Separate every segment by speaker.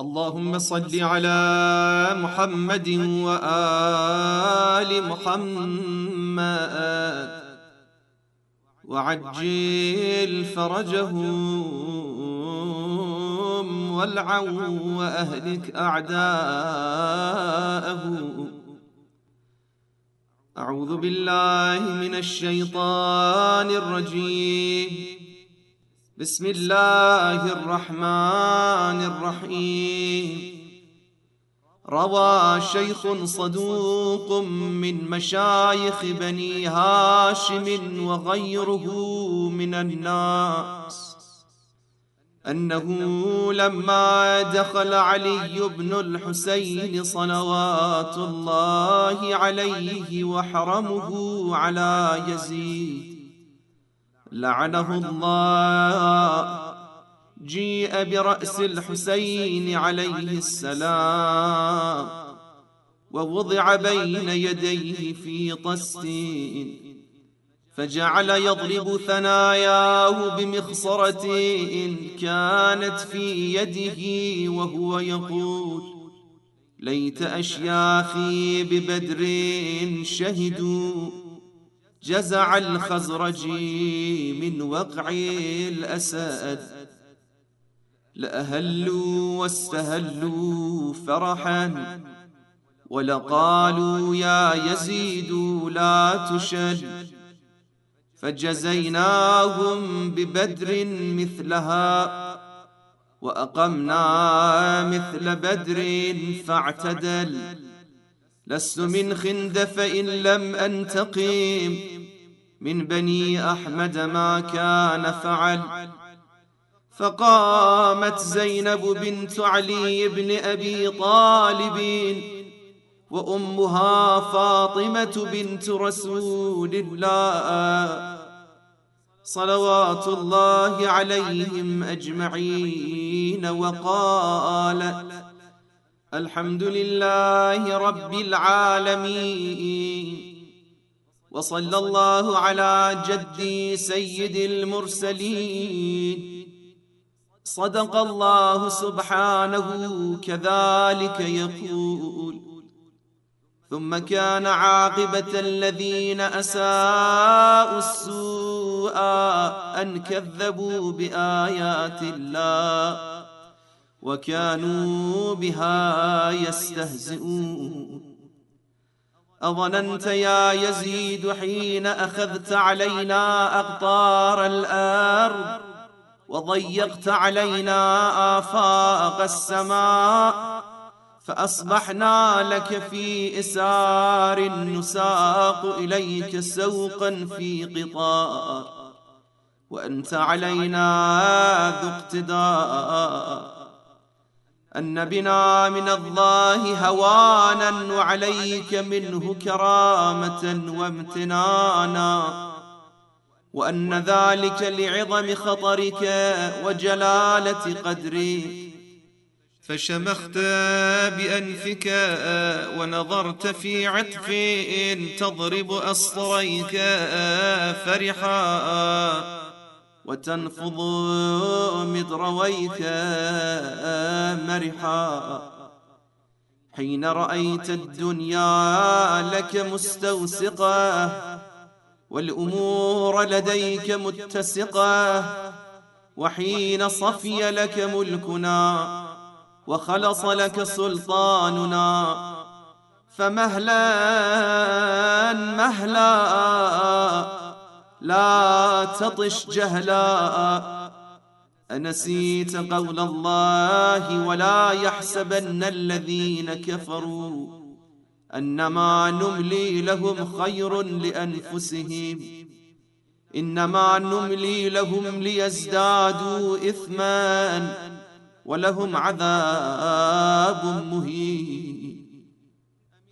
Speaker 1: اللهم صل على محمد وآل محمد. وعجل فرجهم والعو وأهلك أعداءه. أعوذ بالله من الشيطان الرجيم. بسم الله الرحمن الرحيم. روى شيخ صدوق من مشايخ بني هاشم وغيره من الناس أنه لما دخل علي بن الحسين صلوات الله عليه وحرمه على يزيد لعنه الله. جيء برأس الحسين عليه السلام ووضع بين يديه في طست. فجعل يضرب ثناياه بمخصرة كانت في يده وهو يقول ليت أشياخي ببدر شهدوا. جزع الخزرج من وقع الأسد. لأهلوا واستهلوا فرحا ولقالوا يا يزيد لا تشد. فجزيناهم ببدر مثلها وأقمنا مثل بدر فاعتدل. لست من خندف إن لم أنتقم. من بني أحمد ما كان فعل. فقامت زينب بنت علي بن أبي طالب وأمها فاطمة بنت رسول الله. صلوات الله عليهم أجمعين. وقالت الحمد لله رب العالمين. وصلى الله على جدي سيد المرسلين. صدق الله سبحانه كذلك يقول. ثم كان عاقبة الذين أساءوا السوء أن كذبوا بآيات الله. وكانوا بها يستهزئون. أظننت يا يزيد حين أخذت علينا أقطار الأرض وضيقت علينا آفاق السماء فأصبحنا لك في إسار نساق إليك سوقا في قطار وأنت علينا ذو اقتدار. أن بنا من الله هوانا وعليك منه كرامة وامتنانا وأن ذلك لعظم خطرك وجلالة قدرك فشمخت بأنفك ونظرت في عطف تضرب أصطريك فرحا. وتنفض مدرويك مرحا. حين رأيت الدنيا لك مستوسقة والأمور لديك متسقة وحين صفي لك ملكنا وخلص لك سلطاننا فمهلا مهلا لا تطش جهلا. أنسيت قول الله ولا يحسبن الذين كفروا أنما نملي لهم خير لأنفسهم. إنما نملي لهم ليزدادوا إثما ولهم عذاب مهين.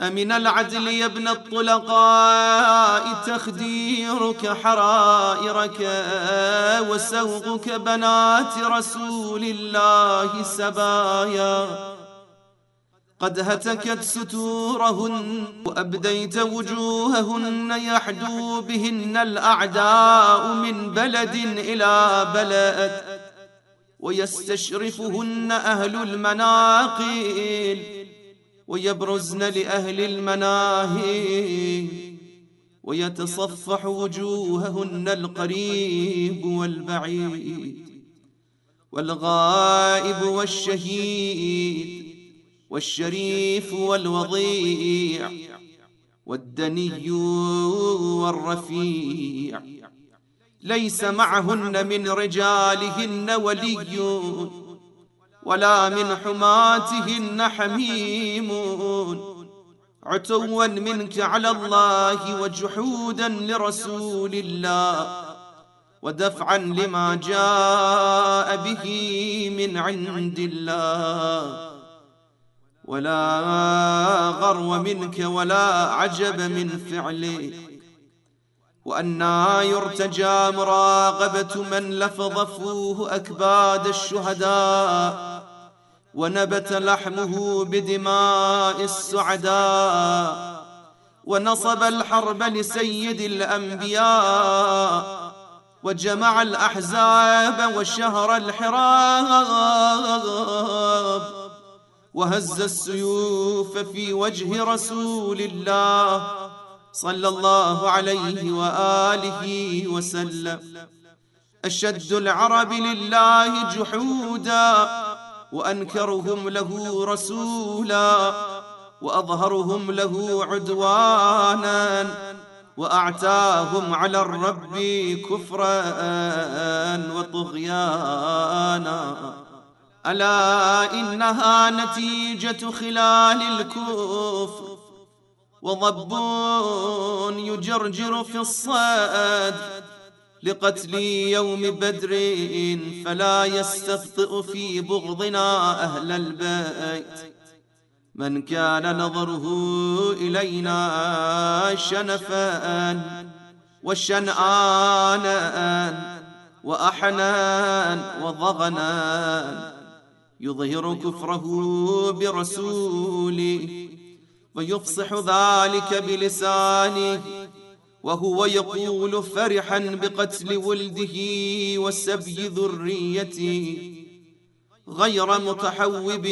Speaker 1: أمن العدل يا ابن الطلقاء تخديرك حرائرك وسوقك بنات رسول الله سبايا قد هتكت ستورهن وأبديت وجوههن يحدو بهن الأعداء من بلد إلى بلد ويستشرفهن أهل المناقل ويبرزن لأهل المناهي ويتصفح وجوههن القريب والبعيد والغائب والشهيد والشريف والوضيع والدني والرفيع ليس معهن من رجالهن ولي ولا من حماتهن حميم. عتوا منك على الله وجحودا لرسول الله ودفعا لما جاء به من عند الله. ولا غرو منك ولا عجب من فعلك. وأنا يرتجى مراقبة من لفظ فوه أكباد الشهداء. ونبت لحمه بدماء السعداء ونصب الحرب لسيد الأنبياء وجمع الأحزاب وشهر الحراب وهز السيوف في وجه رسول الله صلى الله عليه وآله وسلم. أشد العرب لله جحودا وأنكرهم له رسولا وأظهرهم له عدوانا وأعتاهم على الرب كفرا وطغيانا. ألا إنها نتيجة خلال الكفر وضب يجرجر في الصاد لقتل يوم بدر فلا يستبطئ في بغضنا أهل البيت. من كان نظره إلينا شنفا وشنآن وأحنان وضغنان. يظهر كفره برسوله ويفصح ذلك بلسانه. وهو يقول فرحا بقتل ولده وسبي ذريته غير متحوب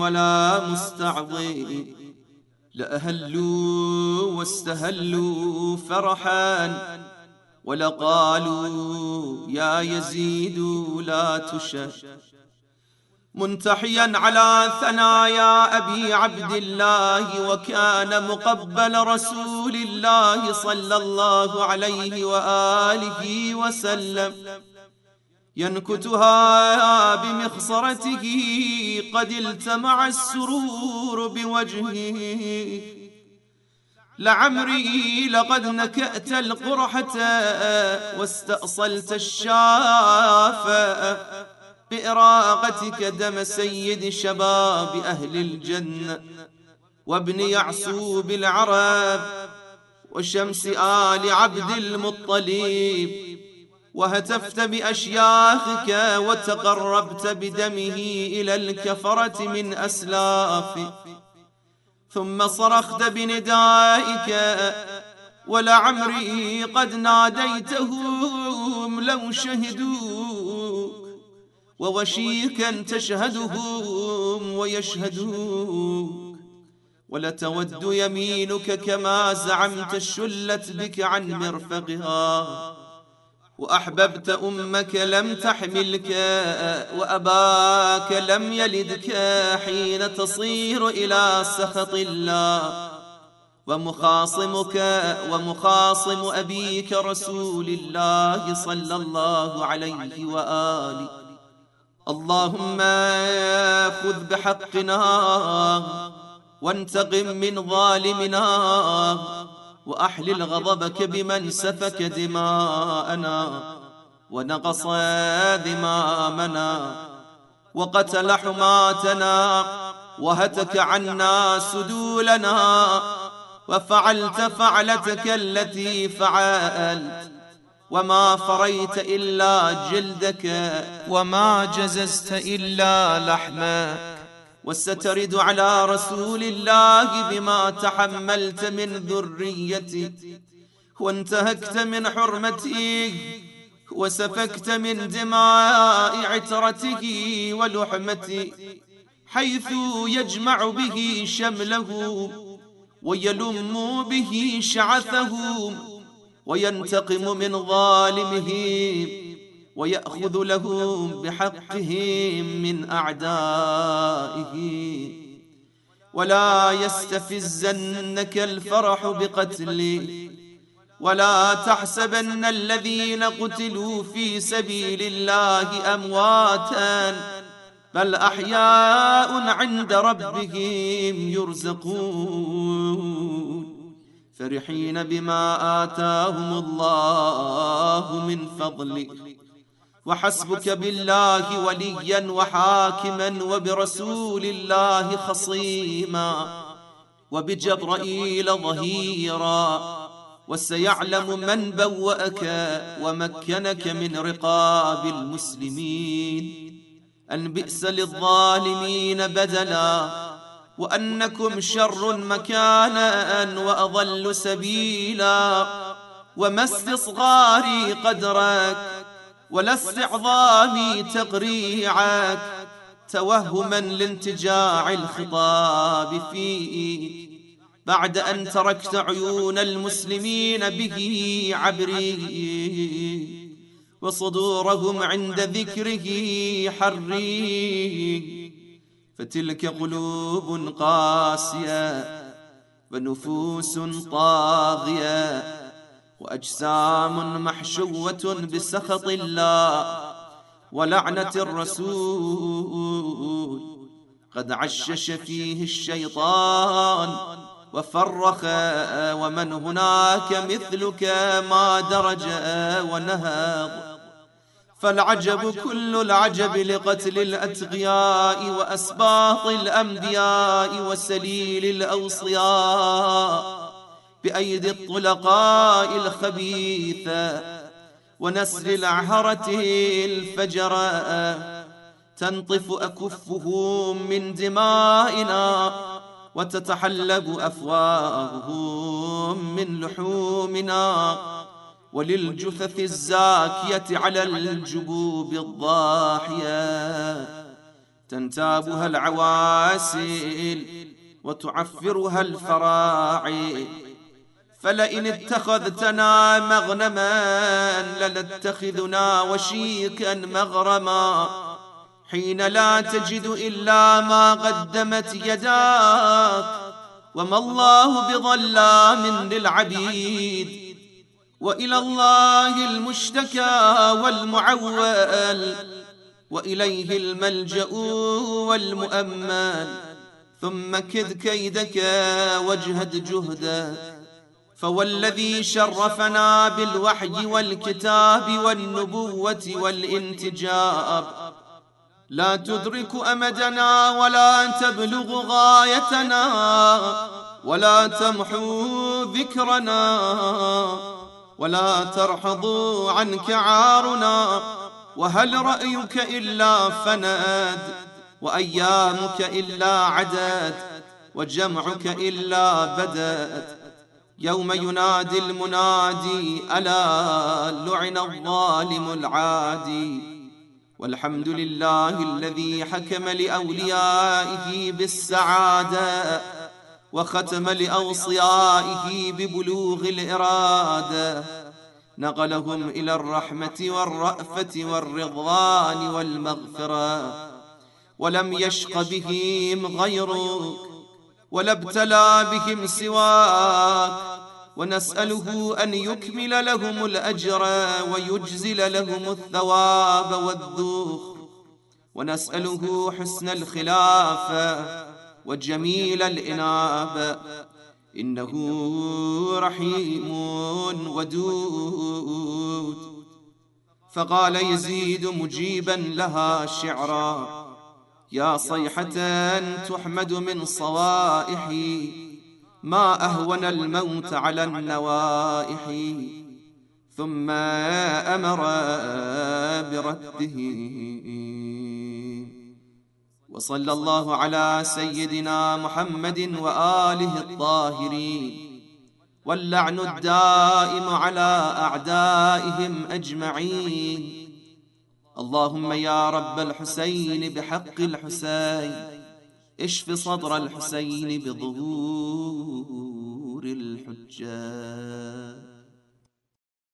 Speaker 1: ولا مستعظم لأهلوا واستهلوا فرحا ولقالوا يا يزيد لا تشد. منتحيا على ثنايا أبي عبد الله وكان مقبل رسول الله صلى الله عليه وآله وسلم. ينكتها بمخصرته قد التمع السرور بوجهه. لعمري لقد نكأت القرحة واستأصلت الشافة بإراقتك دم سيد شباب أهل الجنة وابن يعسوب العرب وشمس آل عبد المطلب وهتفت بأشياخك وتقربت بدمه إلى الكفرة من أسلافك ثم صرخت بندائك ولعمري قد ناديتهم لو شهدوا ووشيكا تشهدهم ويشهدوك. ولتود يمينك كما زعمت شلت بك عن مرفقها. وأحببت أمك لم تحملك وأباك لم يلدك حين تصير إلى سخط الله. ومخاصمك ومخاصم أبيك رسول الله صلى الله عليه وآله اللهم خذ بحقنا وانتقم من ظالمنا وأحلل غضبك بمن سفك دماءنا ونقص ذمامنا وقتل حماتنا وهتك عنا سدولنا وفعلت فعلتك التي فعلت وما فريت إلا جلدك وما جززت إلا لحمك وسترد على رسول الله بما تحملت من ذريتي وانتهكت من حرمتي وسفكت من دماء عترته ولحمته حيث يجمع به شمله ويلم به شعثه وينتقم من ظالمه ويأخذ له بحقهم من أعدائه. ولا يستفزنك الفرح بقتلي ولا تحسبن الذين قتلوا في سبيل الله أمواتا بل أحياء عند ربهم يرزقون. فرحين بما آتاهم الله من فضله وحسبك بالله وليا وحاكما وبرسول الله خصيما. وبجبرائيل ظهيرا. وسيعلم من بوأك ومكنك من رقاب المسلمين. أن بئس للظالمين بدلا. وأنكم شر مكانا وأضل سبيلا وما استصغاري قدرك ولا استعظامي تقريعك توهما لانتجاع الخطاب فيه بعد أن تركت عيون المسلمين به عبري وصدورهم عند ذكره حري فتلك قلوب قاسية ونفوس طاغية وأجسام محشوة بسخط الله ولعنة الرسول. قد عشش فيه الشيطان وفرخ ومن هناك مثلك ما درج ونهض. فالعجب كل العجب لقتل الأتقياء وأسباط الأنبياء وسليل الأوصياء بأيدي الطلقاء الخبيثة ونسل العهرة الفجراء تنطف أكفهم من دمائنا وتتحلب أفواههم من لحومنا وللجثث الزاكية على الجبوب الضاحية. تنتابها العواسل وتعفرها الفراعي. فلئن اتخذتنا مغنما لنتخذنا وشيكا مغرما. حين لا تجد إلا ما قدمت يداك. وما الله بظلام للعبيد. وإلى الله المشتكى والمعول وإليه الملجأ والمؤمن ثم كذ كيدك واجهد جهدا فوالذي شرفنا بالوحي والكتاب والنبوة والانتجاب. لا تدرك أمدنا ولا تبلغ غايتنا ولا تمحو ذكرنا. ولا ترحض عنك عارنا وهل رأيك إلا فند وأيامك إلا عدد وجمعك إلا بدت يوم ينادي المنادي ألا لعن الظالم العادي والحمد لله الذي حكم لأوليائه بالسعادة. وختم لأوصيائه ببلوغ الإرادة. نقلهم إلى الرحمة والرأفة والرضوان والمغفرة. ولم يشق بهم غيرك ولا ابتلى بهم سواك. ونسأله أن يكمل لهم الأجر ويجزل لهم الثواب والذوخ ونسأله حسن الخلافة. وجميل الإنابة إنه رحيم ودود. فقال يزيد مجيبا لها شعرا. يا صيحة تحمد من صوائحي ما أهون الموت على النوائح. ثم أمر برده. وصلى الله على سيدنا محمد وآله الطاهرين. واللعن الدائم على أعدائهم أجمعين. اللهم يا رب الحسين بحق الحسين اشف صدر الحسين بظهور الحجاج.